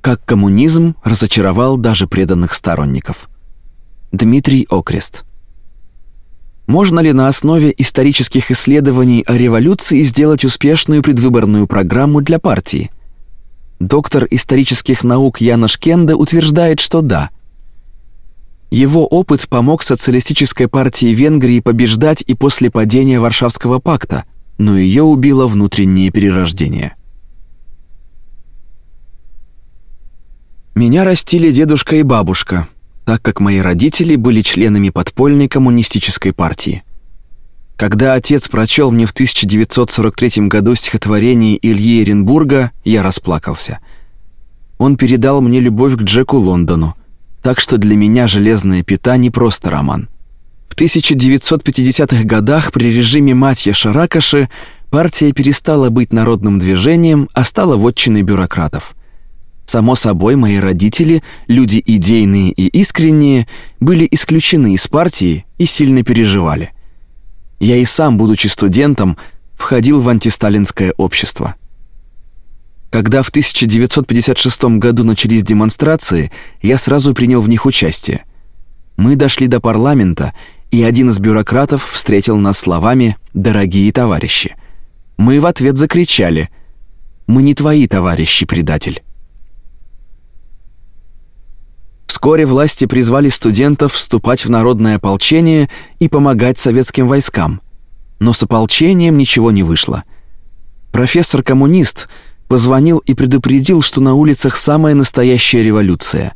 Как коммунизм разочаровал даже преданных сторонников. Дмитрий Окрест. Можно ли на основе исторических исследований о революции сделать успешную предвыборную программу для партии? Доктор исторических наук Янош Кенда утверждает, что да. Его опыт помог социалистической партии Венгрии побеждать и после падения Варшавского пакта, но ее убило внутреннее перерождение. Меня растили дедушка и бабушка, так как мои родители были членами подпольной коммунистической партии. Когда отец прочел мне в 1943 году стихотворение Ильи Эренбурга, я расплакался. Он передал мне любовь к Джеку Лондону, так что для меня «Железная пята» не просто роман. В 1950-х годах при режиме Матья Шаракаши партия перестала быть народным движением, а стала вотчиной бюрократов – Само собой, мои родители, люди идейные и искренние, были исключены из партии и сильно переживали. Я и сам, будучи студентом, входил в антисталинское общество. Когда в 1956 году начались демонстрации, я сразу принял в них участие. Мы дошли до парламента, и один из бюрократов встретил нас словами «Дорогие товарищи». Мы в ответ закричали «Мы не твои товарищи, предатель». Вскоре власти призвали студентов вступать в народное ополчение и помогать советским войскам. Но с ополчением ничего не вышло. Профессор-коммунист позвонил и предупредил, что на улицах самая настоящая революция.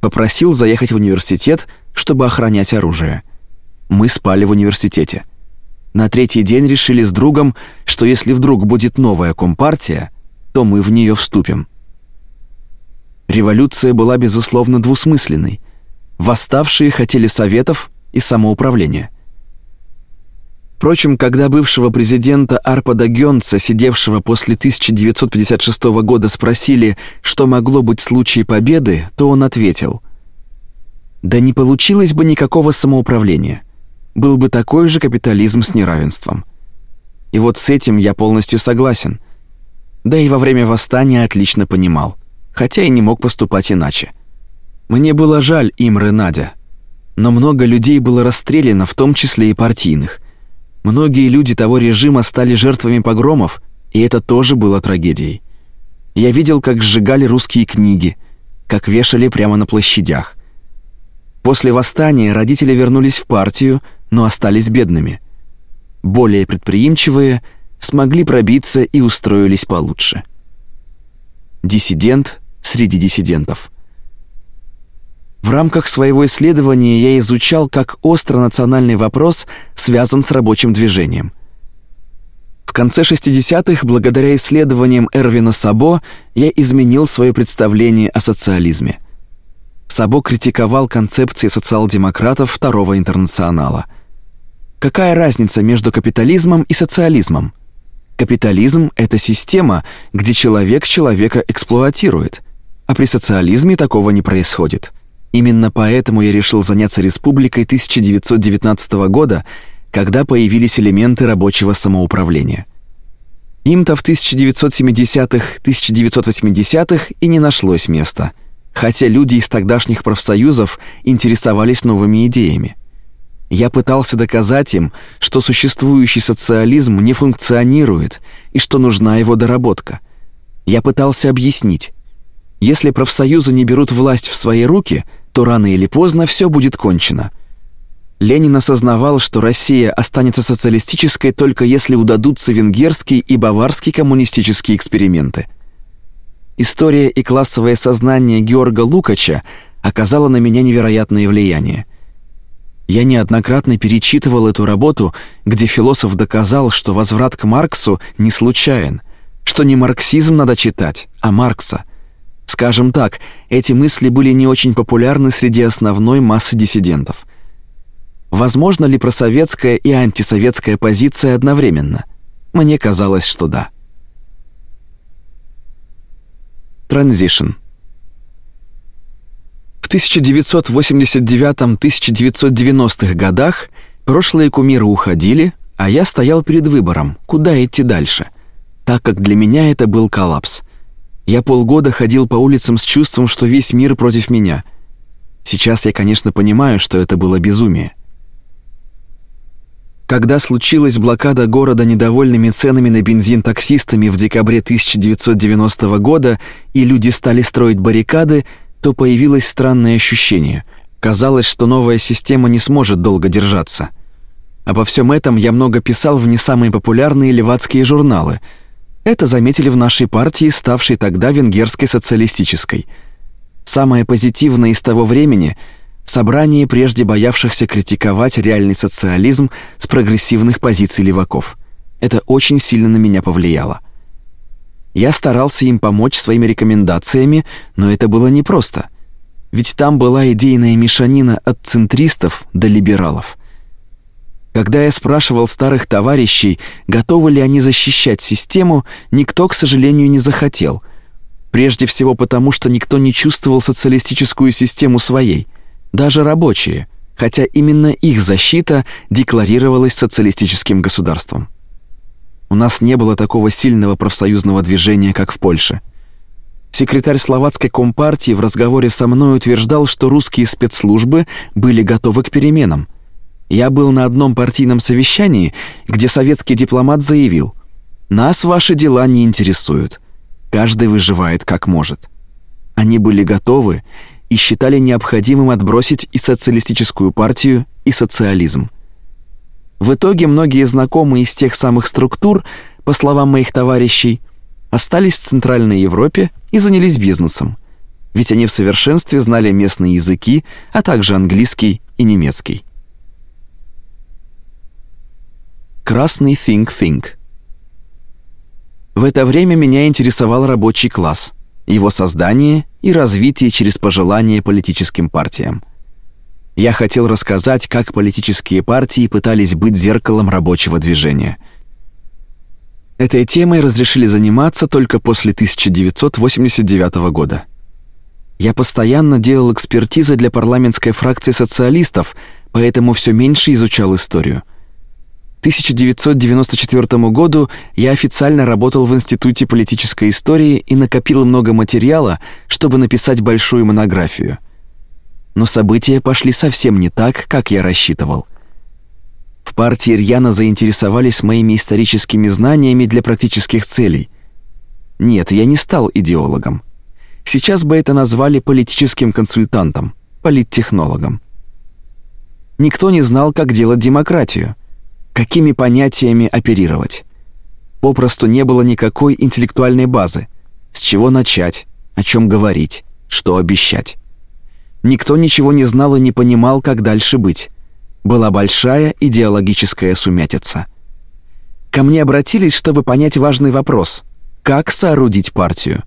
Попросил заехать в университет, чтобы охранять оружие. Мы спали в университете. На третий день решили с другом, что если вдруг будет новая компартия, то мы в нее вступим. Революция была безусловно двусмысленной. Восставшие хотели советов и самоуправления. Впрочем, когда бывшего президента Арпада Гёнца, сидевшего после 1956 года, спросили, что могло быть случае победы, то он ответил: "Да не получилось бы никакого самоуправления. Был бы такой же капитализм с неравенством". И вот с этим я полностью согласен. Да и во время восстания отлично понимал хотя и не мог поступать иначе. Мне было жаль Имры Надя, но много людей было расстреляно, в том числе и партийных. Многие люди того режима стали жертвами погромов, и это тоже было трагедией. Я видел, как сжигали русские книги, как вешали прямо на площадях. После восстания родители вернулись в партию, но остались бедными. Более предприимчивые смогли пробиться и устроились получше. Диссидент среди диссидентов. В рамках своего исследования я изучал, как остро национальный вопрос связан с рабочим движением. В конце 60-х, благодаря исследованиям Эрвина Сабо, я изменил свое представление о социализме. Сабо критиковал концепции социал-демократов Второго интернационала. Какая разница между капитализмом и социализмом? Капитализм это система, где человек человека эксплуатирует. А при социализме такого не происходит. Именно поэтому я решил заняться республикой 1919 года, когда появились элементы рабочего самоуправления. Им-то в 1970-х, 1980-х и не нашлось места, хотя люди из тогдашних профсоюзов интересовались новыми идеями. Я пытался доказать им, что существующий социализм не функционирует и что нужна его доработка. Я пытался объяснить, если профсоюзы не берут власть в свои руки, то рано или поздно все будет кончено. Ленин осознавал, что Россия останется социалистической только если удадутся венгерские и баварские коммунистические эксперименты. История и классовое сознание Георга Лукача оказало на меня невероятное влияние. Я неоднократно перечитывал эту работу, где философ доказал, что возврат к Марксу не случайен, что не марксизм надо читать, а Маркса – Скажем так, эти мысли были не очень популярны среди основной массы диссидентов. Возможно ли просоветская и антисоветская позиция одновременно? Мне казалось, что да. Транзишн. В 1989-1990-х годах прошлые кумиры уходили, а я стоял перед выбором, куда идти дальше, так как для меня это был коллапс – Я полгода ходил по улицам с чувством, что весь мир против меня. Сейчас я, конечно, понимаю, что это было безумие. Когда случилась блокада города недовольными ценами на бензин таксистами в декабре 1990 года и люди стали строить баррикады, то появилось странное ощущение. Казалось, что новая система не сможет долго держаться. Обо всем этом я много писал в не самые популярные левацкие журналы. Это заметили в нашей партии, ставшей тогда венгерской социалистической. Самое позитивное из того времени — собрание прежде боявшихся критиковать реальный социализм с прогрессивных позиций леваков. Это очень сильно на меня повлияло. Я старался им помочь своими рекомендациями, но это было непросто. Ведь там была идейная мешанина от центристов до либералов. Когда я спрашивал старых товарищей, готовы ли они защищать систему, никто, к сожалению, не захотел. Прежде всего потому, что никто не чувствовал социалистическую систему своей – даже рабочие, хотя именно их защита декларировалась социалистическим государством. У нас не было такого сильного профсоюзного движения, как в Польше. Секретарь словацкой компартии в разговоре со мной утверждал, что русские спецслужбы были готовы к переменам. Я был на одном партийном совещании, где советский дипломат заявил: "Нас ваши дела не интересуют. Каждый выживает как может". Они были готовы и считали необходимым отбросить и социалистическую партию, и социализм. В итоге многие знакомые из тех самых структур, по словам моих товарищей, остались в Центральной Европе и занялись бизнесом, ведь они в совершенстве знали местные языки, а также английский и немецкий. Красный think think. В это время меня интересовал рабочий класс его создание и развитие через пожелания политическим партиям. Я хотел рассказать, как политические партии пытались быть зеркалом рабочего движения. Этой темой разрешили заниматься только после 1989 года. Я постоянно делал экспертизы для парламентской фракции социалистов, поэтому все меньше изучал историю – 1994 году я официально работал в Институте политической истории и накопил много материала, чтобы написать большую монографию. Но события пошли совсем не так, как я рассчитывал. В партии рьяно заинтересовались моими историческими знаниями для практических целей. Нет, я не стал идеологом. Сейчас бы это назвали политическим консультантом, политтехнологом. Никто не знал, как делать демократию – какими понятиями оперировать. Попросту не было никакой интеллектуальной базы. С чего начать, о чем говорить, что обещать. Никто ничего не знал и не понимал, как дальше быть. Была большая идеологическая сумятица. Ко мне обратились, чтобы понять важный вопрос: как соорудить партию?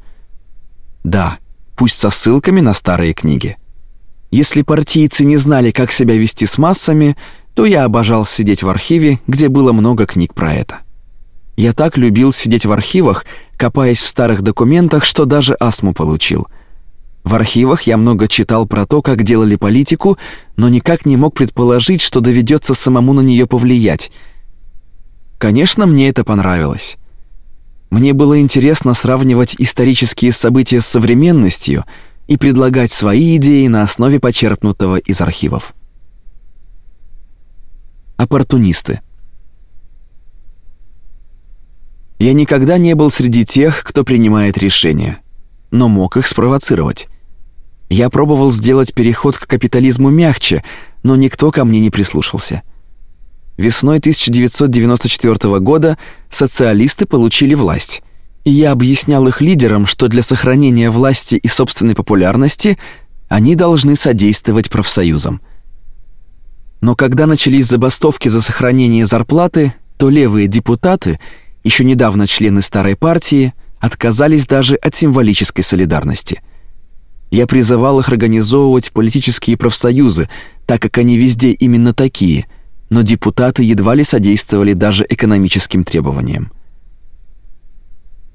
Да, пусть со ссылками на старые книги. Если партийцы не знали, как себя вести с массами, то я обожал сидеть в архиве, где было много книг про это. Я так любил сидеть в архивах, копаясь в старых документах, что даже астму получил. В архивах я много читал про то, как делали политику, но никак не мог предположить, что доведется самому на нее повлиять. Конечно, мне это понравилось. Мне было интересно сравнивать исторические события с современностью и предлагать свои идеи на основе почерпнутого из архивов оппортунисты. Я никогда не был среди тех, кто принимает решения, но мог их спровоцировать. Я пробовал сделать переход к капитализму мягче, но никто ко мне не прислушался. Весной 1994 года социалисты получили власть, и я объяснял их лидерам, что для сохранения власти и собственной популярности они должны содействовать профсоюзам. Но когда начались забастовки за сохранение зарплаты, то левые депутаты, еще недавно члены старой партии, отказались даже от символической солидарности. Я призывал их организовывать политические профсоюзы, так как они везде именно такие, но депутаты едва ли содействовали даже экономическим требованиям.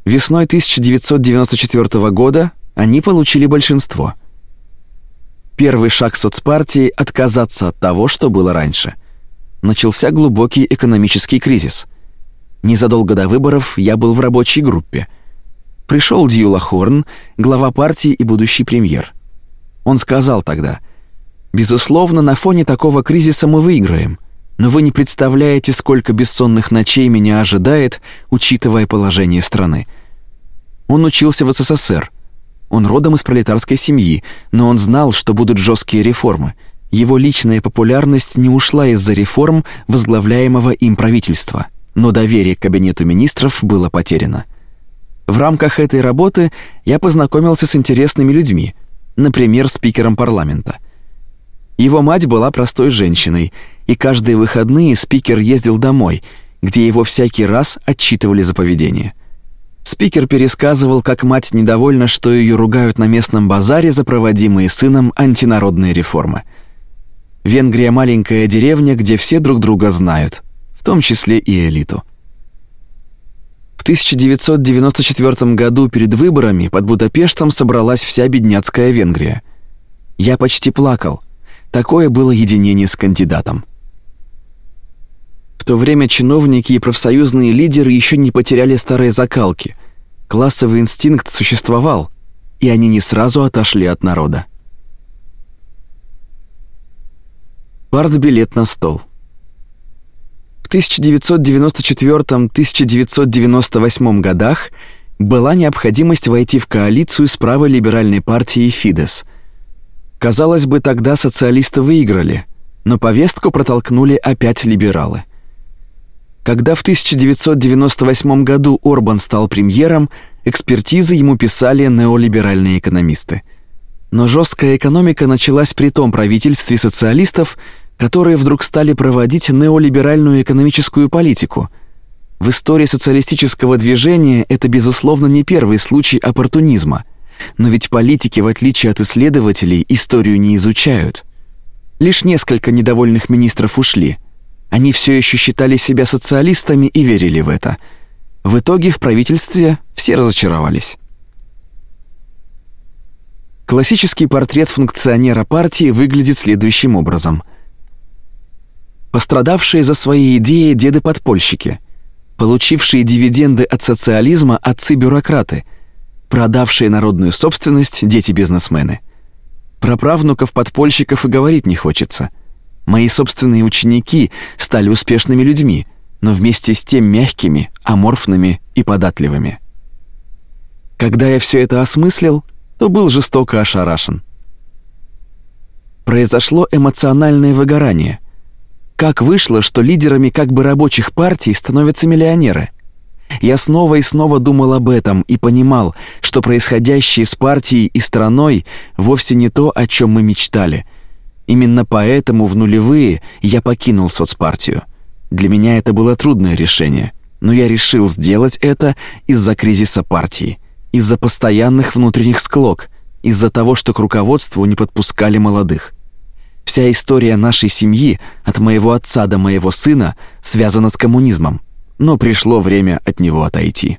Весной 1994 года они получили большинство – Первый шаг соцпартии — отказаться от того, что было раньше. Начался глубокий экономический кризис. Незадолго до выборов я был в рабочей группе. Пришел Дьюла Хорн, глава партии и будущий премьер. Он сказал тогда, «Безусловно, на фоне такого кризиса мы выиграем, но вы не представляете, сколько бессонных ночей меня ожидает, учитывая положение страны». Он учился в СССР. Он родом из пролетарской семьи, но он знал, что будут жесткие реформы. Его личная популярность не ушла из-за реформ возглавляемого им правительства, но доверие к кабинету министров было потеряно. В рамках этой работы я познакомился с интересными людьми, например, спикером парламента. Его мать была простой женщиной, и каждые выходные спикер ездил домой, где его всякий раз отчитывали за поведение. Спикер пересказывал, как мать недовольна, что ее ругают на местном базаре за проводимые сыном антинародные реформы. Венгрия маленькая деревня, где все друг друга знают, в том числе и элиту. В 1994 году перед выборами под Будапештом собралась вся бедняцкая Венгрия. Я почти плакал. Такое было единение с кандидатом. В то время чиновники и профсоюзные лидеры еще не потеряли старые закалки. Классовый инстинкт существовал, и они не сразу отошли от народа. Партбилет на стол. В 1994-1998 годах была необходимость войти в коалицию с правой либеральной партией Фидес. Казалось бы, тогда социалисты выиграли, но повестку протолкнули опять либералы. Когда в 1998 году Орбан стал премьером, экспертизы ему писали неолиберальные экономисты. Но жесткая экономика началась при том правительстве социалистов, которые вдруг стали проводить неолиберальную экономическую политику. В истории социалистического движения это безусловно не первый случай оппортунизма. Но ведь политики, в отличие от исследователей, историю не изучают. Лишь несколько недовольных министров ушли. Они все еще считали себя социалистами и верили в это. В итоге в правительстве все разочаровались. Классический портрет функционера партии выглядит следующим образом. Пострадавшие за свои идеи деды-подпольщики, получившие дивиденды от социализма отцы-бюрократы, продавшие народную собственность дети-бизнесмены. Про правнуков подпольщиков и говорить не хочется – Мои собственные ученики стали успешными людьми, но вместе с тем мягкими, аморфными и податливыми. Когда я все это осмыслил, то был жестоко ошарашен. Произошло эмоциональное выгорание. Как вышло, что лидерами как бы рабочих партий становятся миллионеры? Я снова и снова думал об этом и понимал, что происходящее с партией и страной вовсе не то, о чем мы мечтали — Именно поэтому в нулевые я покинул соцпартию. Для меня это было трудное решение, но я решил сделать это из-за кризиса партии, из-за постоянных внутренних склок, из-за того, что к руководству не подпускали молодых. Вся история нашей семьи, от моего отца до моего сына, связана с коммунизмом, но пришло время от него отойти.